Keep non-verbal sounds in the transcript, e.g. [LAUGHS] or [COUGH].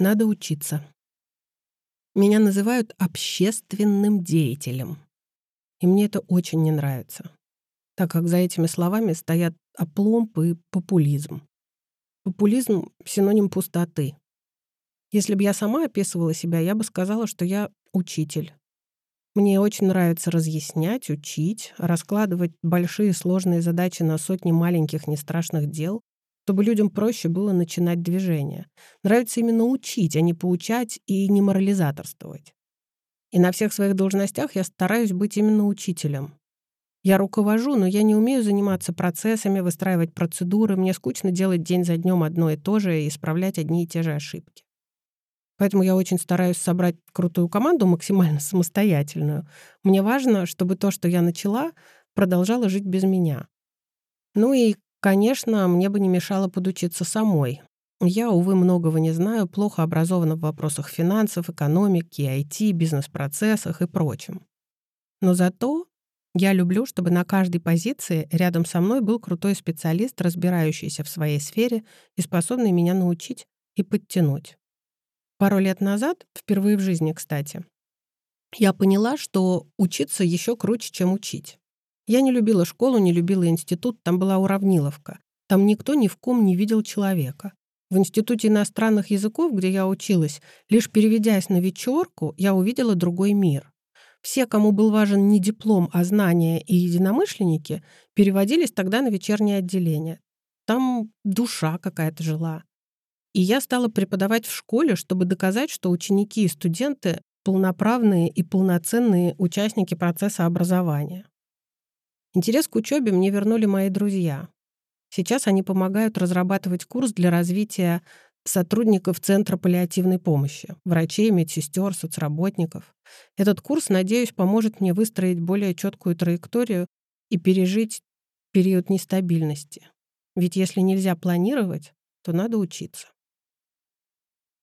Надо учиться. Меня называют общественным деятелем. И мне это очень не нравится, так как за этими словами стоят опломб и популизм. Популизм — синоним пустоты. Если бы я сама описывала себя, я бы сказала, что я учитель. Мне очень нравится разъяснять, учить, раскладывать большие сложные задачи на сотни маленьких нестрашных дел, чтобы людям проще было начинать движение. Нравится именно учить, а не поучать и не морализаторствовать. И на всех своих должностях я стараюсь быть именно учителем. Я руковожу, но я не умею заниматься процессами, выстраивать процедуры. Мне скучно делать день за днем одно и то же и исправлять одни и те же ошибки. Поэтому я очень стараюсь собрать крутую команду, максимально [LAUGHS] самостоятельную. Мне важно, чтобы то, что я начала, продолжало жить без меня. Ну и, конечно, мне бы не мешало подучиться самой. Я, увы, многого не знаю, плохо образована в вопросах финансов, экономики, IT, бизнес-процессах и прочем. Но зато я люблю, чтобы на каждой позиции рядом со мной был крутой специалист, разбирающийся в своей сфере и способный меня научить и подтянуть. Пару лет назад, впервые в жизни, кстати, я поняла, что учиться еще круче, чем учить. Я не любила школу, не любила институт, там была уравниловка. Там никто ни в ком не видел человека. В Институте иностранных языков, где я училась, лишь переведясь на вечерку, я увидела другой мир. Все, кому был важен не диплом, а знания и единомышленники, переводились тогда на вечернее отделение. Там душа какая-то жила. И я стала преподавать в школе, чтобы доказать, что ученики и студенты — полноправные и полноценные участники процесса образования. Интерес к учебе мне вернули мои друзья. Сейчас они помогают разрабатывать курс для развития сотрудников Центра паллиативной помощи, врачей, медсестер, соцработников. Этот курс, надеюсь, поможет мне выстроить более четкую траекторию и пережить период нестабильности. Ведь если нельзя планировать, то надо учиться.